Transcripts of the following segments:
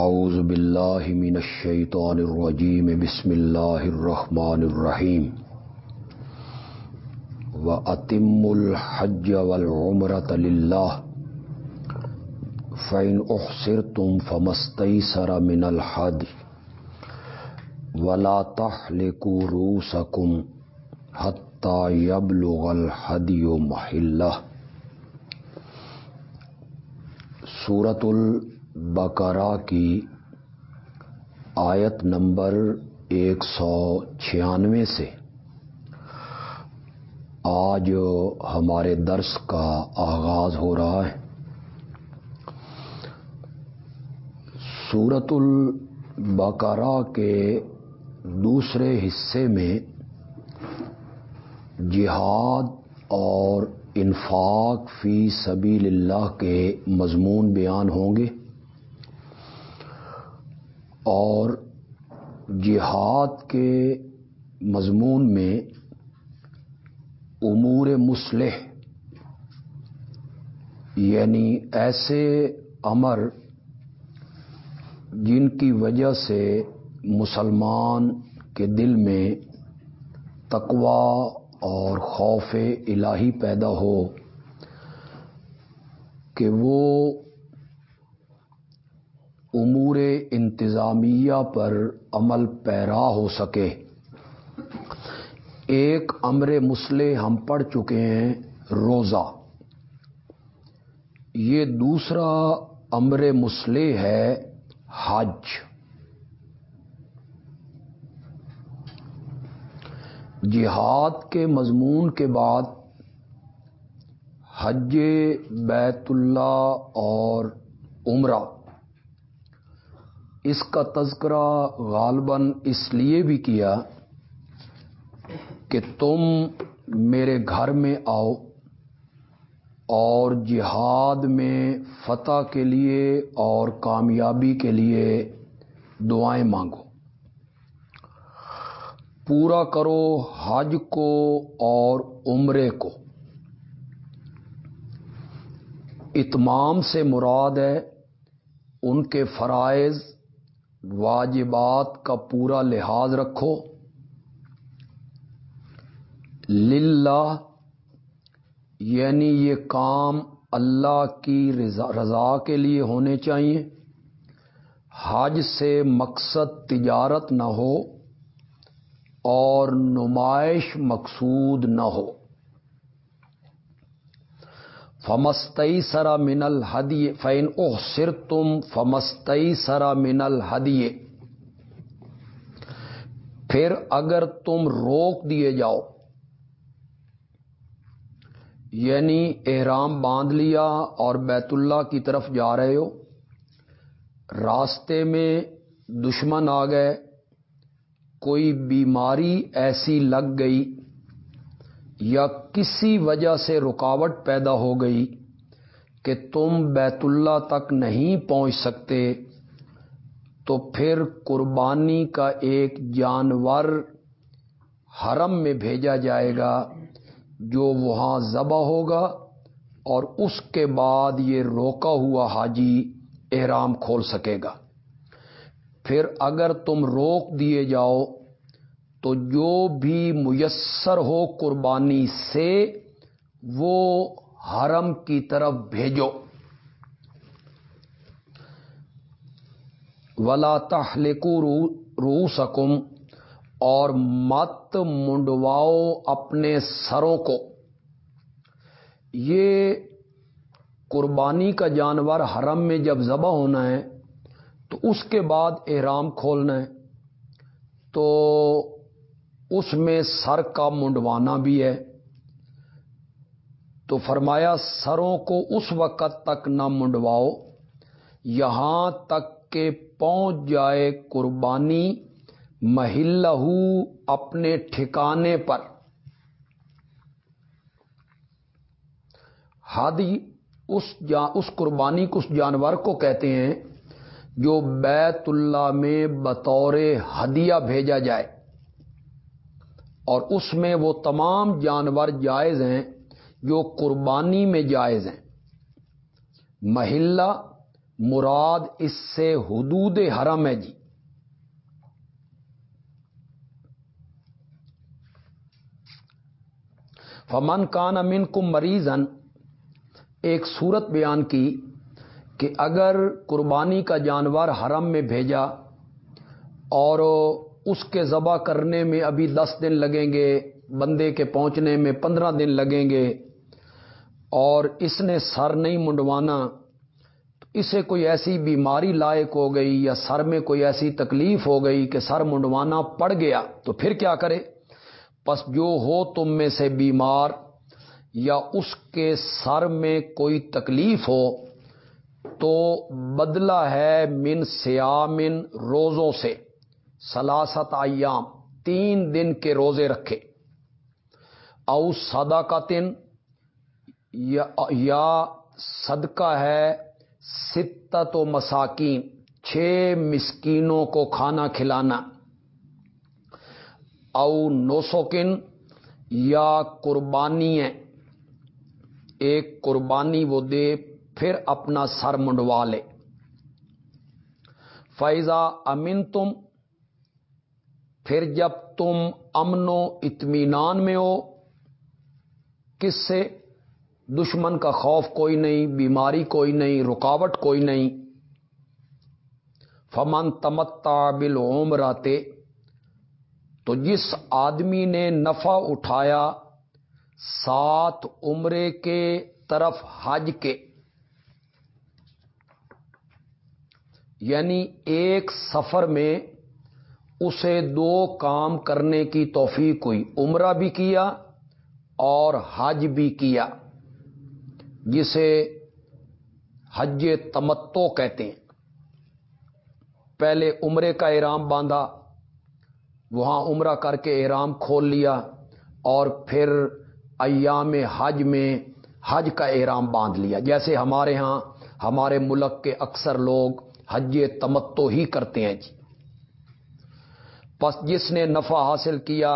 اعوذ باللہ من الشیطان الرجیم، بسم اللہ الرحمن الرحیم. و اتم الحج والعمرة للہ فین احسر تم فمستئی من الحد ولا تحلقوا رؤوسکم حتى يبلغ الحدی محلہ سورت البقرہ کی آیت نمبر ایک سو چھیانوے سے۔ آج ہمارے درس کا آغاز ہو رہا ہے۔ سورت البقرہ کے دوسرے حصے میں جہاد اور انفاق فی سبیل اللہ کے مضمون بیان ہوں گے۔ اور جہاد کے مضمون میں امور مسلح یعنی ایسے امر جن کی وجہ سے مسلمان کے دل میں تقوا اور خوف الہی پیدا ہو کہ وہ امور انتظامیہ پر عمل پیرا ہو سکے۔ ایک امر مسلح ہم پڑھ چکے ہیں، روزہ۔ یہ دوسرا امر مسلح ہے، حج۔ جہاد کے مضمون کے بعد حج بیت اللہ اور عمرہ۔ اس کا تذکرہ غالباً اس لیے بھی کیا کہ تم میرے گھر میں آؤ اور جہاد میں فتح کے لیے اور کامیابی کے لیے دعائیں مانگو۔ پورا کرو حج کو اور عمرے کو۔ اتمام سے مراد ہے ان کے فرائض واجبات کا پورا لحاظ رکھو۔ للہ یعنی یہ کام اللہ کی رضا کے لیے ہونے چاہیے۔ حج سے مقصد تجارت نہ ہو اور نمائش مقصود نہ ہو۔ فمستئی سرا من الحدیے فین اوہ سر تم فمستئی سرا من الحدیے پھر اگر تم روک دیے جاؤ یعنی احرام باندھ لیا اور بیت اللہ کی طرف جا رہے ہو، راستے میں دشمن آ گئے، کوئی بیماری ایسی لگ گئی یا کسی وجہ سے رکاوٹ پیدا ہو گئی کہ تم بیت اللہ تک نہیں پہنچ سکتے، تو پھر قربانی کا ایک جانور حرم میں بھیجا جائے گا جو وہاں ذبح ہوگا اور اس کے بعد یہ روکا ہوا حاجی احرام کھول سکے گا۔ پھر اگر تم روک دیے جاؤ تو جو بھی میسر ہو قربانی سے، وہ حرم کی طرف بھیجو۔ ولا تحلقو رو سکم اور مت منڈواؤ اپنے سروں کو۔ یہ قربانی کا جانور حرم میں جب ذبح ہونا ہے، تو اس کے بعد احرام کھولنا ہے۔ تو اس میں سر کا منڈوانا بھی ہے۔ تو فرمایا، سروں کو اس وقت تک نہ منڈواؤ، یہاں تک کہ پہنچ جائے قربانی محلہ اپنے ٹھکانے پر۔ ہادی، اس جا، اس قربانی کو، اس جانور کو کہتے ہیں جو بیت اللہ میں بطور ہدیہ بھیجا جائے۔ اور اس میں وہ تمام جانور جائز ہیں جو قربانی میں جائز ہیں۔ محلہ مراد اس سے حدود حرم ہے جی۔ فمن کان امن کم مریضن ایک صورت بیان کی کہ اگر قربانی کا جانور حرم میں بھیجا اور اس کے ذبح کرنے میں ابھی دس دن لگیں گے، بندے کے پہنچنے میں پندرہ دن لگیں گے۔ اور اس نے سر نہیں منڈوانا اسے کوئی ایسی بیماری لائق ہو گئی یا سر میں کوئی ایسی تکلیف ہو گئی کہ سر منڈوانا پڑ گیا، تو پھر کیا کرے؟ پس جو ہو تم میں سے بیمار یا اس کے سر میں کوئی تکلیف ہو، تو بدلہ ہے من سیامن روزوں سے۔ سلاست ایام، تین دن کے روزے رکھے۔ او سدا کا تن یا صدقہ ہے ستت و مساکین، چھ مسکینوں کو کھانا کھلانا۔ او نوسوکن یا قربانی ایک قربانی وہ دے، پھر اپنا سر منڈوا لے۔ فیضا امن تم پھر جب تم امن و اطمینان میں ہو، کس سے؟ دشمن کا خوف کوئی نہیں، بیماری کوئی نہیں، رکاوٹ کوئی نہیں۔ فمن تمتا بل عمراتے تو جس آدمی نے نفع اٹھایا سات عمرے کے طرف حج کے یعنی ایک سفر میں اسے دو کام کرنے کی توفیق ہوئی۔ عمرہ بھی کیا اور حج بھی کیا، جسے حج تمتو کہتے ہیں۔ پہلے عمرے کا احرام باندھا، وہاں عمرہ کر کے احرام کھول لیا اور پھر ایام حج میں حج کا احرام باندھ لیا۔ جیسے ہمارے ہاں ہمارے ملک کے اکثر لوگ حج تمتو ہی کرتے ہیں۔ جی پس جس نے نفع حاصل کیا،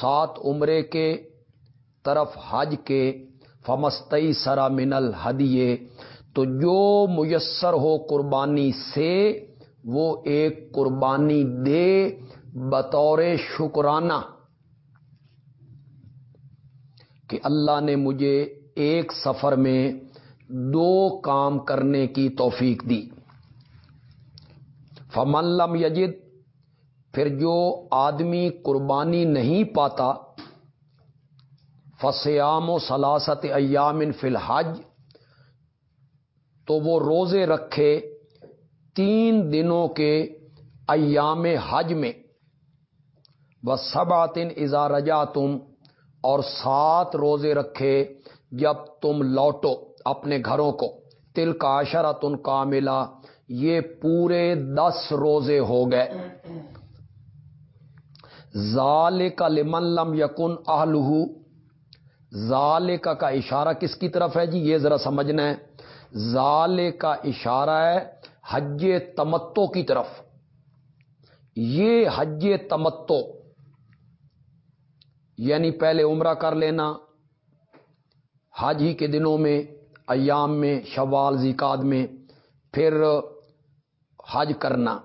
سات عمرے کے طرف حج کے فمستئی سرا من الحدیے تو جو میسر ہو قربانی سے، وہ ایک قربانی دے بطور شکرانہ کہ اللہ نے مجھے ایک سفر میں دو کام کرنے کی توفیق دی۔ فملم یجد، پھر جو آدمی قربانی نہیں پاتا فسیام و سلاست ایامن فی الحج، تو وہ روزے رکھے تین دنوں کے ایام حج میں۔ وہ سب آتن ازارجا تم اور سات روزے رکھے جب تم لوٹو اپنے گھروں کو۔ تل کا اشرا تن کا ملا یہ پورے دس روزے ہو گئے۔ ظال کا لمن لم یقن آلو ظال کا کا اشارہ کس کی طرف ہے جی؟ یہ ذرا سمجھنا ہے۔ ظال کا اشارہ ہے حج تمتو کی طرف۔ یہ حج تمتو یعنی پہلے عمرہ کر لینا، حج ہی کے دنوں میں، ایام میں، شوال زیکاد میں، پھر حج کرنا۔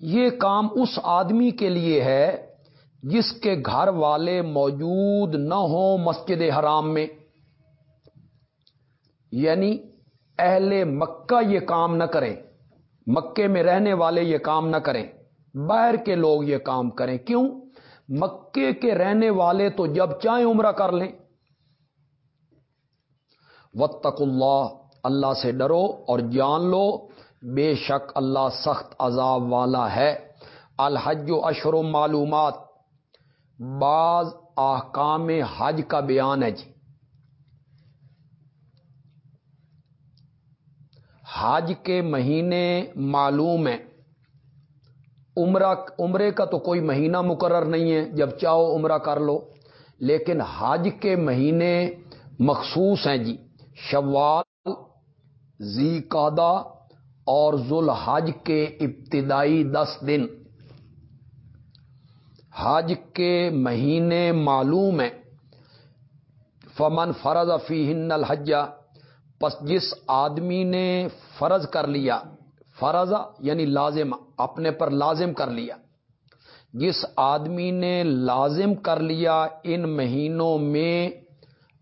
یہ کام اس آدمی کے لیے ہے جس کے گھر والے موجود نہ ہوں مسجد حرام میں۔ یعنی اہل مکہ یہ کام نہ کریں۔ مکے میں رہنے والے یہ کام نہ کریں۔ باہر کے لوگ یہ کام کریں۔ کیوں؟ مکے کے رہنے والے تو جب چاہیں عمرہ کر لیں۔ وطق اللہ اللہ سے ڈرو اور جان لو۔ بے شک اللہ سخت عذاب والا ہے۔ الحج و اشر و معلومات۔ بعض احکام حج کا بیان ہے جی۔ حج کے مہینے معلوم ہیں۔ عمرہ، عمرے کا تو کوئی مہینہ مقرر نہیں ہے، جب چاہو عمرہ کر لو۔ لیکن حج کے مہینے مخصوص ہیں جی۔ شوال زی قادہ اور ذوال حج کے ابتدائی دس دن۔ حج کے مہینے معلوم ہیں۔ فمن فرض فی ہن الحجہ پس جس آدمی نے فرض کر لیا، فرض یعنی لازم، اپنے پر لازم کر لیا۔ جس آدمی نے لازم کر لیا ان مہینوں میں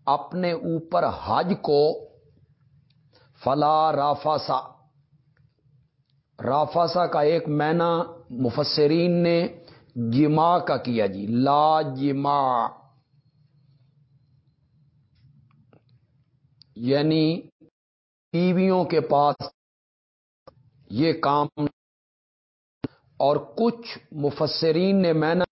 اپنے اوپر حج کو، فلا رافاسا رافاسا کا ایک مینا مفسرین نے جما کا کیا جی لا جما یعنی بیویوں کے پاس یہ کام اور کچھ مفسرین نے مینا